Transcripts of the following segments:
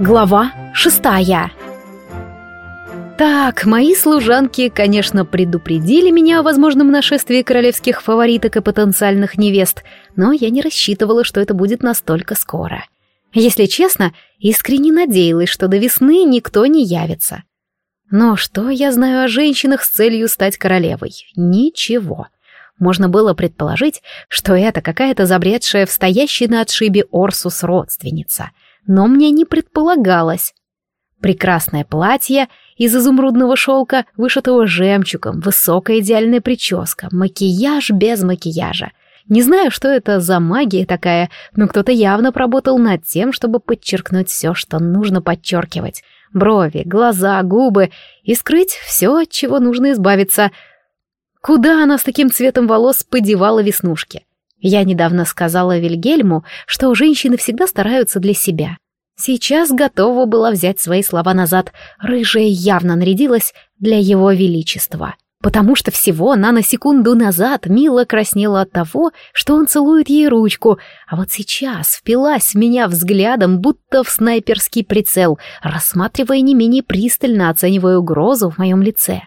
Глава шестая Так, мои служанки, конечно, предупредили меня о возможном нашествии королевских фавориток и потенциальных невест, но я не рассчитывала, что это будет настолько скоро. Если честно, искренне надеялась, что до весны никто не явится. Но что я знаю о женщинах с целью стать королевой? Ничего. Можно было предположить, что это какая-то забредшая в стоящей на отшибе Орсус родственница — но мне не предполагалось. Прекрасное платье из изумрудного шелка, вышитого жемчугом, высокая идеальная прическа, макияж без макияжа. Не знаю, что это за магия такая, но кто-то явно поработал над тем, чтобы подчеркнуть все, что нужно подчеркивать. Брови, глаза, губы и скрыть все, от чего нужно избавиться. Куда она с таким цветом волос подевала веснушки? Я недавно сказала Вильгельму, что женщины всегда стараются для себя. Сейчас готова была взять свои слова назад. Рыжая явно нарядилась для его величества. Потому что всего она на секунду назад мило краснела от того, что он целует ей ручку, а вот сейчас впилась в меня взглядом, будто в снайперский прицел, рассматривая не менее пристально, оценивая угрозу в моем лице.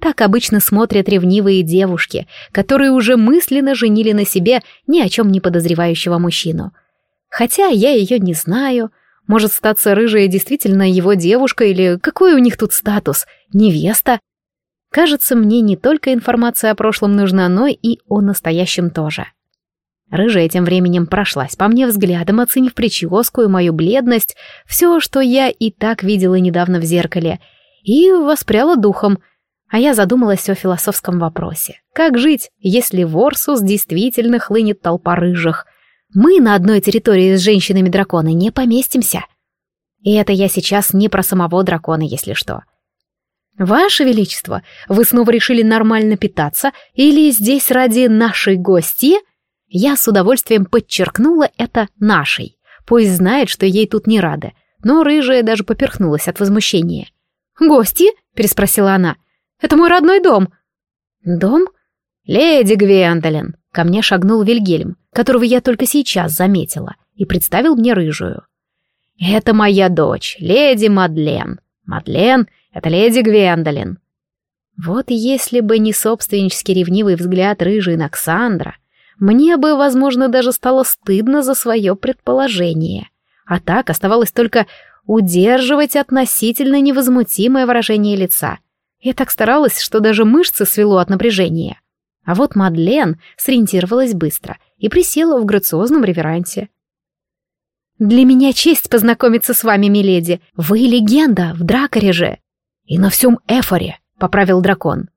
Так обычно смотрят ревнивые девушки, которые уже мысленно женили на себе ни о чем не подозревающего мужчину. Хотя я ее не знаю. Может, статься рыжая действительно его девушка или какой у них тут статус? Невеста? Кажется, мне не только информация о прошлом нужна, но и о настоящем тоже. Рыжая тем временем прошлась по мне взглядом, оценив прическу и мою бледность, все, что я и так видела недавно в зеркале, и воспряла духом — а я задумалась о философском вопросе. Как жить, если в Орсус действительно хлынет толпа рыжих? Мы на одной территории с женщинами-драконы не поместимся. И это я сейчас не про самого дракона, если что. Ваше Величество, вы снова решили нормально питаться или здесь ради нашей гости? Я с удовольствием подчеркнула это «нашей». Пусть знает, что ей тут не рады. Но рыжая даже поперхнулась от возмущения. «Гости?» — переспросила она. Это мой родной дом». «Дом?» «Леди Гвендолин!» Ко мне шагнул Вильгельм, которого я только сейчас заметила, и представил мне рыжую. «Это моя дочь, леди Мадлен. Мадлен — это леди Гвендолин». Вот если бы не собственнически ревнивый взгляд рыжей на Ксандра, мне бы, возможно, даже стало стыдно за свое предположение. А так оставалось только удерживать относительно невозмутимое выражение лица я так старалась, что даже мышцы свело от напряжения. А вот Мадлен сориентировалась быстро и присела в грациозном реверансе. «Для меня честь познакомиться с вами, миледи. Вы легенда, в дракаре же». «И на всем эфоре», — поправил дракон.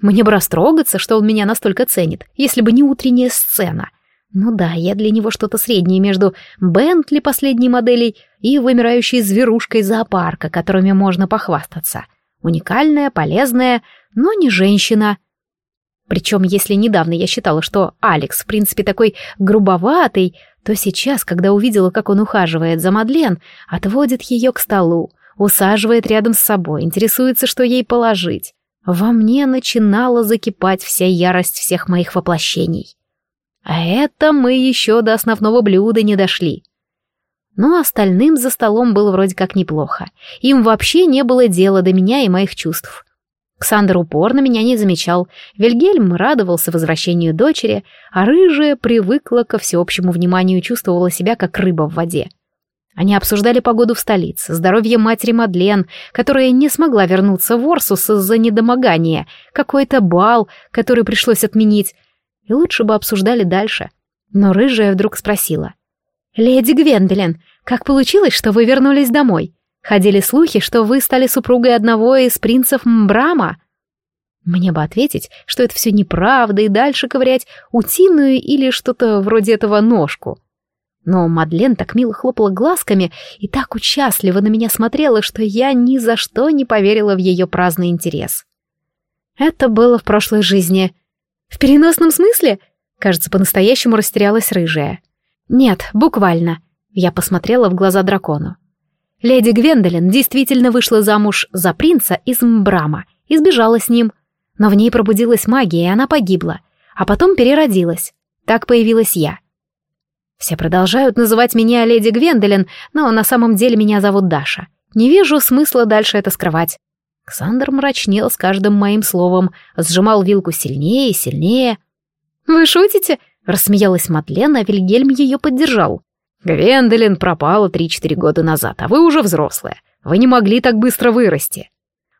«Мне бы растрогаться, что он меня настолько ценит, если бы не утренняя сцена. Ну да, я для него что-то среднее между Бентли последней моделей и вымирающей зверушкой зоопарка, которыми можно похвастаться. Уникальная, полезная, но не женщина. Причем, если недавно я считала, что Алекс, в принципе, такой грубоватый, то сейчас, когда увидела, как он ухаживает за Мадлен, отводит ее к столу, усаживает рядом с собой, интересуется, что ей положить. Во мне начинала закипать вся ярость всех моих воплощений. А это мы еще до основного блюда не дошли. Но остальным за столом было вроде как неплохо. Им вообще не было дела до меня и моих чувств. Ксандр упорно меня не замечал. Вильгельм радовался возвращению дочери, а рыжая привыкла ко всеобщему вниманию и чувствовала себя как рыба в воде. Они обсуждали погоду в столице, здоровье матери Мадлен, которая не смогла вернуться в Орсус из-за недомогания, какой-то бал, который пришлось отменить. И лучше бы обсуждали дальше. Но рыжая вдруг спросила — «Леди Гвендолин, как получилось, что вы вернулись домой? Ходили слухи, что вы стали супругой одного из принцев Мбрама?» Мне бы ответить, что это все неправда, и дальше ковырять утиную или что-то вроде этого ножку. Но Мадлен так мило хлопала глазками и так участливо на меня смотрела, что я ни за что не поверила в ее праздный интерес. Это было в прошлой жизни. В переносном смысле? Кажется, по-настоящему растерялась рыжая. «Нет, буквально», — я посмотрела в глаза дракону. Леди Гвендолин действительно вышла замуж за принца из Мбрама и сбежала с ним. Но в ней пробудилась магия, и она погибла. А потом переродилась. Так появилась я. Все продолжают называть меня леди Гвендолин, но на самом деле меня зовут Даша. Не вижу смысла дальше это скрывать. Ксандр мрачнел с каждым моим словом, сжимал вилку сильнее и сильнее. «Вы шутите?» — рассмеялась Мадлен, а Вильгельм ее поддержал. «Гвендолин пропала три-четыре года назад, а вы уже взрослая. Вы не могли так быстро вырасти».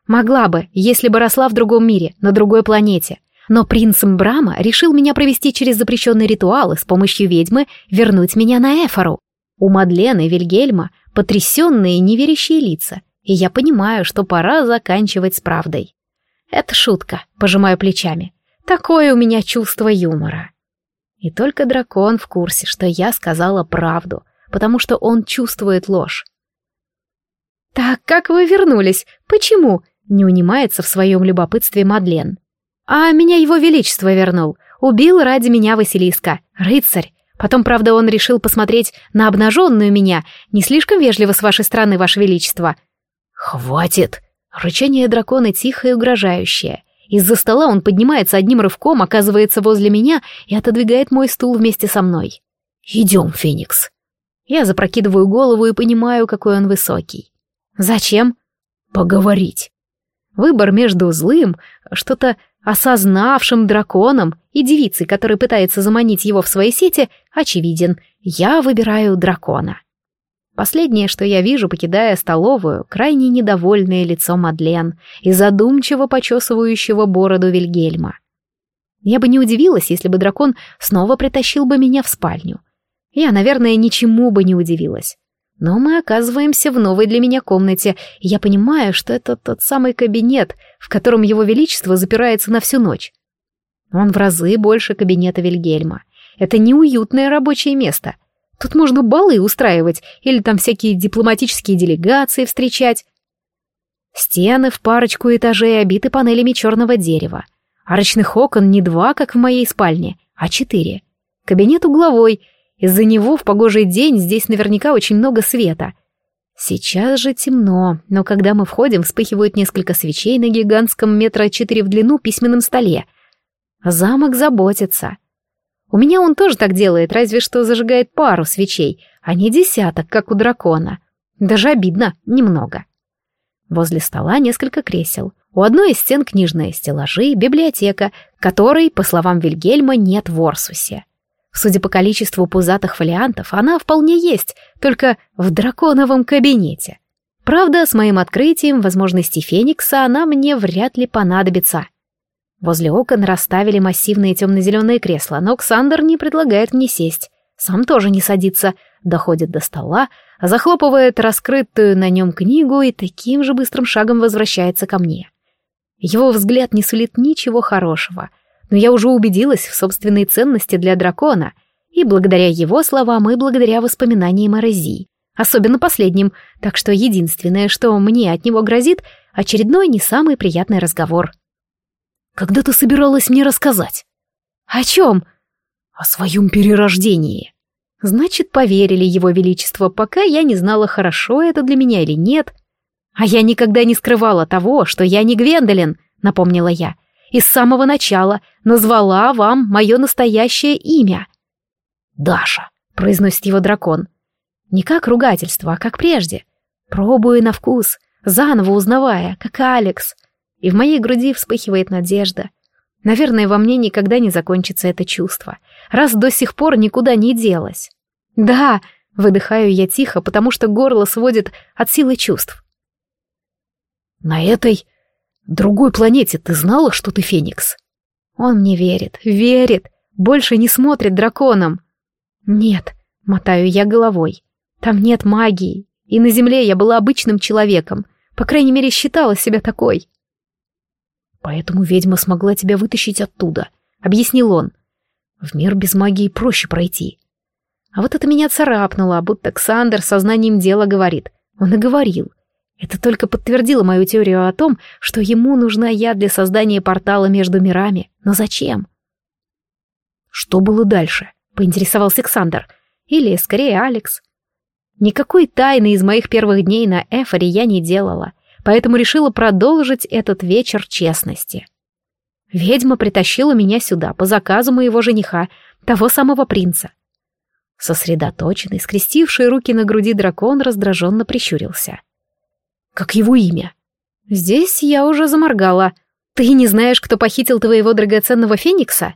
«Могла бы, если бы росла в другом мире, на другой планете. Но принц Брама решил меня провести через запрещенный ритуал и с помощью ведьмы вернуть меня на Эфору. У Мадлены и Вильгельма потрясенные неверящие лица, и я понимаю, что пора заканчивать с правдой. Это шутка, пожимаю плечами. Такое у меня чувство юмора. И только дракон в курсе, что я сказала правду, потому что он чувствует ложь. «Так как вы вернулись? Почему?» — не унимается в своем любопытстве Мадлен. А меня его величество вернул. Убил ради меня Василиска. Рыцарь. Потом, правда, он решил посмотреть на обнаженную меня. Не слишком вежливо с вашей стороны, ваше величество. Хватит. Рычание дракона тихое и угрожающее. Из-за стола он поднимается одним рывком, оказывается возле меня и отодвигает мой стул вместе со мной. «Идем, Феникс». Я запрокидываю голову и понимаю, какой он высокий. «Зачем?» «Поговорить». Выбор между злым, что-то осознавшим драконом и девицей, которая пытается заманить его в свои сети, очевиден. Я выбираю дракона. Последнее, что я вижу, покидая столовую, крайне недовольное лицо Мадлен и задумчиво почесывающего бороду Вильгельма. Я бы не удивилась, если бы дракон снова притащил бы меня в спальню. Я, наверное, ничему бы не удивилась. Но мы оказываемся в новой для меня комнате, и я понимаю, что это тот самый кабинет, в котором его величество запирается на всю ночь. Он в разы больше кабинета Вильгельма. Это неуютное рабочее место. Тут можно балы устраивать или там всякие дипломатические делегации встречать. Стены в парочку этажей обиты панелями черного дерева. Арочных окон не два, как в моей спальне, а четыре. Кабинет угловой — из-за него в погожий день здесь наверняка очень много света. Сейчас же темно, но когда мы входим, вспыхивают несколько свечей на гигантском метра четыре в длину письменном столе. Замок заботится. У меня он тоже так делает, разве что зажигает пару свечей, а не десяток, как у дракона. Даже обидно, немного. Возле стола несколько кресел. У одной из стен книжные стеллажи, библиотека, которой, по словам Вильгельма, нет в Орсусе. Судя по количеству пузатых фолиантов, она вполне есть, только в драконовом кабинете. Правда, с моим открытием возможности Феникса она мне вряд ли понадобится. Возле окон расставили массивные темно-зеленые кресла, но Ксандр не предлагает мне сесть. Сам тоже не садится, доходит до стола, захлопывает раскрытую на нем книгу и таким же быстрым шагом возвращается ко мне. Его взгляд не сулит ничего хорошего — но я уже убедилась в собственной ценности для дракона, и благодаря его словам, и благодаря воспоминаниям о Рези. Особенно последним, так что единственное, что мне от него грозит, очередной не самый приятный разговор. «Когда ты собиралась мне рассказать?» «О чем?» «О своем перерождении». Значит, поверили его величество, пока я не знала, хорошо это для меня или нет. А я никогда не скрывала того, что я не Гвендолин, напомнила я и с самого начала назвала вам мое настоящее имя. «Даша», — произносит его дракон. Не как ругательство, а как прежде. Пробую на вкус, заново узнавая, как Алекс. И в моей груди вспыхивает надежда. Наверное, во мне никогда не закончится это чувство, раз до сих пор никуда не делось. «Да», — выдыхаю я тихо, потому что горло сводит от силы чувств. «На этой другой планете ты знала, что ты Феникс?» Он мне верит, верит, больше не смотрит драконом. «Нет», — мотаю я головой, — «там нет магии, и на Земле я была обычным человеком, по крайней мере, считала себя такой». «Поэтому ведьма смогла тебя вытащить оттуда», — объяснил он. «В мир без магии проще пройти». А вот это меня царапнуло, будто Ксандер сознанием дела говорит. Он и говорил. Это только подтвердило мою теорию о том, что ему нужна я для создания портала между мирами. Но зачем? Что было дальше? Поинтересовался Александр. Или, скорее, Алекс. Никакой тайны из моих первых дней на Эфоре я не делала. поэтому решила продолжить этот вечер честности. Ведьма притащила меня сюда по заказу моего жениха, того самого принца. Сосредоточенный, скрестивший руки на груди дракон раздраженно прищурился. «Как его имя?» «Здесь я уже заморгала. Ты не знаешь, кто похитил твоего драгоценного феникса?»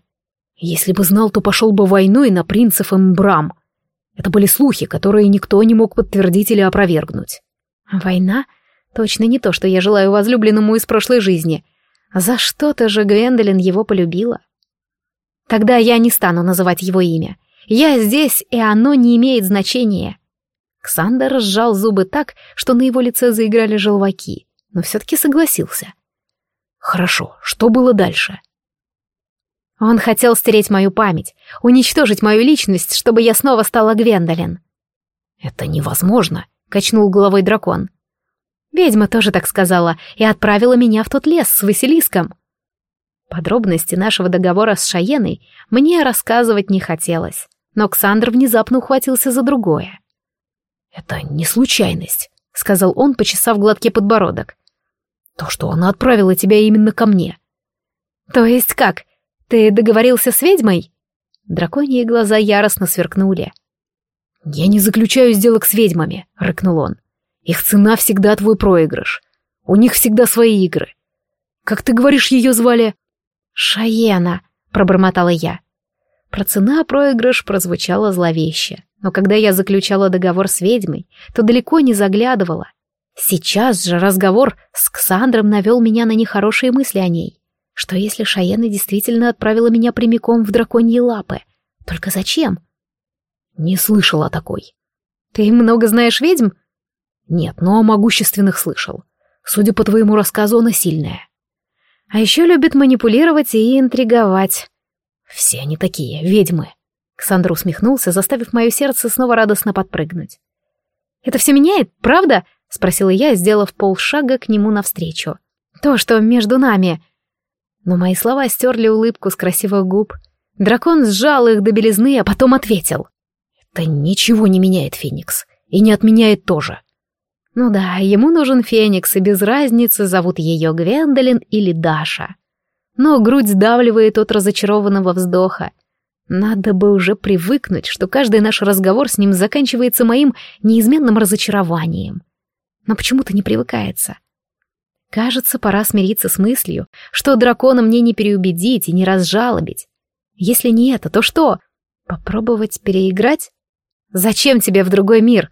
«Если бы знал, то пошел бы войной на принцев Эмбрам. Это были слухи, которые никто не мог подтвердить или опровергнуть». «Война? Точно не то, что я желаю возлюбленному из прошлой жизни. За что-то же Гвендолин его полюбила». «Тогда я не стану называть его имя. Я здесь, и оно не имеет значения. Ксандер сжал зубы так, что на его лице заиграли желваки, но все-таки согласился. Хорошо, что было дальше? Он хотел стереть мою память, уничтожить мою личность, чтобы я снова стала Гвендолин. Это невозможно, качнул головой дракон. Ведьма тоже так сказала и отправила меня в тот лес с Василиском. Подробности нашего договора с Шаеной мне рассказывать не хотелось но Ксандр внезапно ухватился за другое. «Это не случайность», — сказал он, почесав гладкий подбородок. «То, что она отправила тебя именно ко мне». «То есть как? Ты договорился с ведьмой?» Драконьи глаза яростно сверкнули. «Я не заключаю сделок с ведьмами», — рыкнул он. «Их цена всегда твой проигрыш. У них всегда свои игры. Как ты говоришь, ее звали?» «Шаена», — пробормотала я. Про цена проигрыш прозвучало зловеще, но когда я заключала договор с ведьмой, то далеко не заглядывала. Сейчас же разговор с Ксандром навел меня на нехорошие мысли о ней. Что если Шаена действительно отправила меня прямиком в драконьи лапы? Только зачем? Не слышал о такой. Ты много знаешь ведьм? Нет, но о могущественных слышал. Судя по твоему рассказу, она сильная. А еще любит манипулировать и интриговать. «Все они такие, ведьмы!» Ксандр усмехнулся, заставив мое сердце снова радостно подпрыгнуть. «Это все меняет, правда?» — спросила я, сделав полшага к нему навстречу. «То, что между нами...» Но мои слова стерли улыбку с красивых губ. Дракон сжал их до белизны, а потом ответил. «Это ничего не меняет, Феникс, и не отменяет тоже». Ну да, ему нужен Феникс, и без разницы, зовут ее Гвендолин или Даша но грудь сдавливает от разочарованного вздоха. Надо бы уже привыкнуть, что каждый наш разговор с ним заканчивается моим неизменным разочарованием. Но почему-то не привыкается. Кажется, пора смириться с мыслью, что дракона мне не переубедить и не разжалобить. Если не это, то что? Попробовать переиграть? Зачем тебе в другой мир?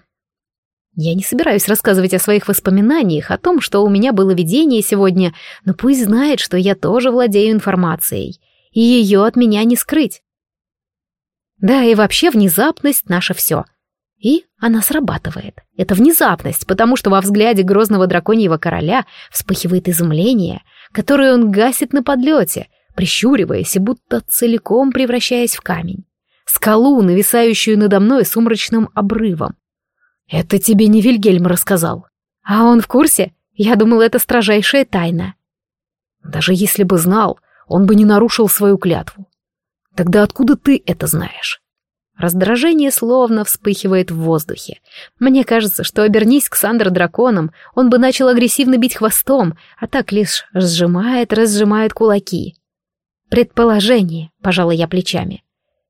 Я не собираюсь рассказывать о своих воспоминаниях, о том, что у меня было видение сегодня, но пусть знает, что я тоже владею информацией, и ее от меня не скрыть. Да, и вообще внезапность — наше все. И она срабатывает. Это внезапность, потому что во взгляде грозного драконьего короля вспыхивает изумление, которое он гасит на подлете, прищуриваясь и будто целиком превращаясь в камень. Скалу, нависающую надо мной сумрачным обрывом. «Это тебе не Вильгельм рассказал». «А он в курсе? Я думал, это строжайшая тайна». «Даже если бы знал, он бы не нарушил свою клятву. Тогда откуда ты это знаешь?» Раздражение словно вспыхивает в воздухе. Мне кажется, что обернись Ксандр драконом, он бы начал агрессивно бить хвостом, а так лишь сжимает, разжимает кулаки. Предположение, пожалуй, я плечами.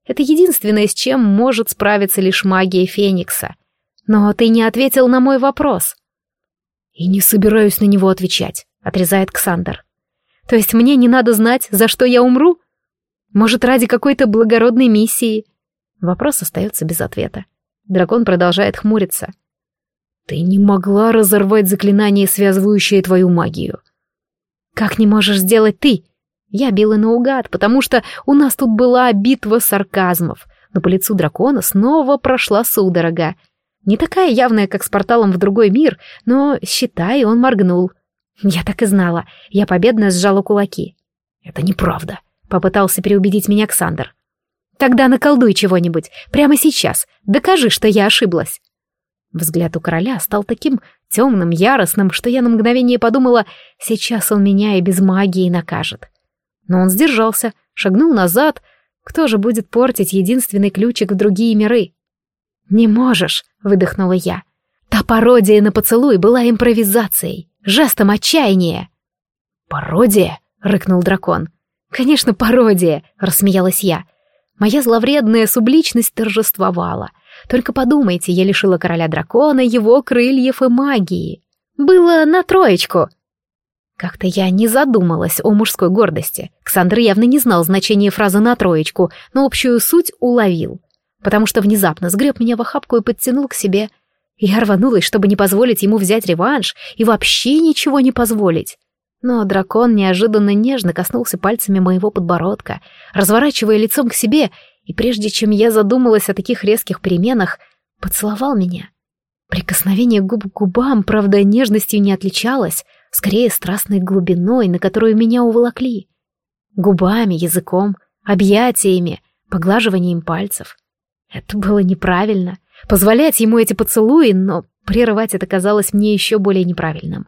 Это единственное, с чем может справиться лишь магия Феникса — «Но ты не ответил на мой вопрос». «И не собираюсь на него отвечать», — отрезает Ксандр. «То есть мне не надо знать, за что я умру? Может, ради какой-то благородной миссии?» Вопрос остается без ответа. Дракон продолжает хмуриться. «Ты не могла разорвать заклинание, связывающее твою магию». «Как не можешь сделать ты?» Я била наугад, потому что у нас тут была битва сарказмов, но по лицу дракона снова прошла судорога, не такая явная, как с порталом в другой мир, но, считай, он моргнул. Я так и знала. Я победно сжала кулаки. «Это неправда», — попытался переубедить меня Ксандр. «Тогда наколдуй чего-нибудь. Прямо сейчас. Докажи, что я ошиблась». Взгляд у короля стал таким темным, яростным, что я на мгновение подумала, сейчас он меня и без магии накажет. Но он сдержался, шагнул назад. Кто же будет портить единственный ключик в другие миры? «Не можешь», — выдохнула я. Та пародия на поцелуй была импровизацией. жестом отчаяния. «Пародия?» — рыкнул дракон. «Конечно, пародия!» — рассмеялась я. Моя зловредная субличность торжествовала. Только подумайте, я лишила короля дракона его крыльев и магии. Было на троечку. Как-то я не задумалась о мужской гордости. Ксандр явно не знал значения фразы «на троечку», но общую суть уловил. Потому что внезапно сгреб меня в охапку и подтянул к себе. Я рванулась, чтобы не позволить ему взять реванш и вообще ничего не позволить. Но дракон неожиданно нежно коснулся пальцами моего подбородка, разворачивая лицом к себе, и прежде чем я задумалась о таких резких переменах, поцеловал меня. Прикосновение губ к губам, правда, нежностью не отличалось, скорее страстной глубиной, на которую меня уволокли. Губами, языком, объятиями, поглаживанием пальцев. Это было неправильно. Позволять ему эти поцелуи, но прерывать это казалось мне еще более неправильным.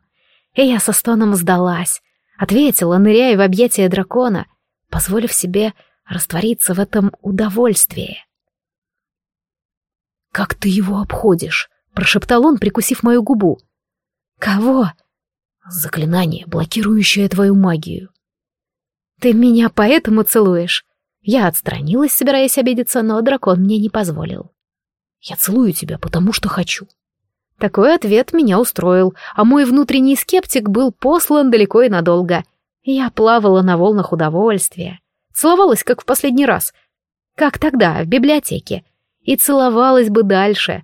И я со стоном сдалась, ответила, ныряя в объятия дракона, позволив себе раствориться в этом удовольствии. «Как ты его обходишь?» — прошептал он, прикусив мою губу. «Кого?» «Заклинание, блокирующее твою магию». «Ты меня поэтому целуешь?» Я отстранилась, собираясь обидеться, но дракон мне не позволил. «Я целую тебя, потому что хочу. Такой ответ меня устроил, а мой внутренний скептик был послан далеко и надолго. Я плавала на волнах удовольствия. Целовалась, как в последний раз. Как тогда, в библиотеке. И целовалась бы дальше.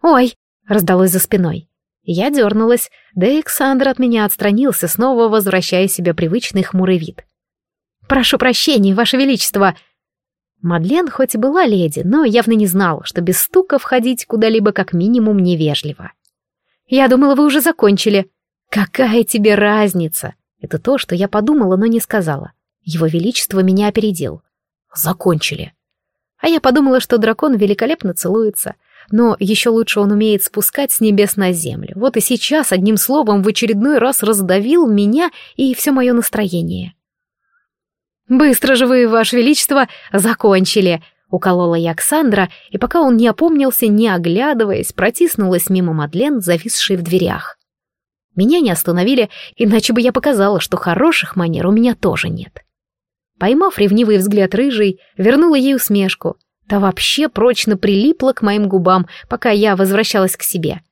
«Ой!» — раздалось за спиной. Я дернулась, да Александр от меня отстранился, снова возвращая себе привычный хмурый вид. «Прошу прощения, Ваше Величество!» Мадлен хоть и была леди, но явно не знала, что без стука входить куда-либо как минимум невежливо. «Я думала, вы уже закончили». «Какая тебе разница?» Это то, что я подумала, но не сказала. Его Величество меня опередил. «Закончили». А я подумала, что дракон великолепно целуется, но еще лучше он умеет спускать с небес на землю. Вот и сейчас, одним словом, в очередной раз раздавил меня и все мое настроение. «Быстро же вы, Ваше Величество, закончили!» — уколола я Оксандра, и пока он не опомнился, не оглядываясь, протиснулась мимо Мадлен, зависшей в дверях. Меня не остановили, иначе бы я показала, что хороших манер у меня тоже нет. Поймав ревнивый взгляд рыжий, вернула ей усмешку. Та вообще прочно прилипла к моим губам, пока я возвращалась к себе.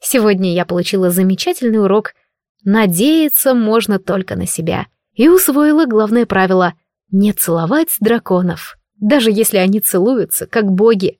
Сегодня я получила замечательный урок. Надеяться можно только на себя — и усвоила главное правило — не целовать драконов, даже если они целуются, как боги.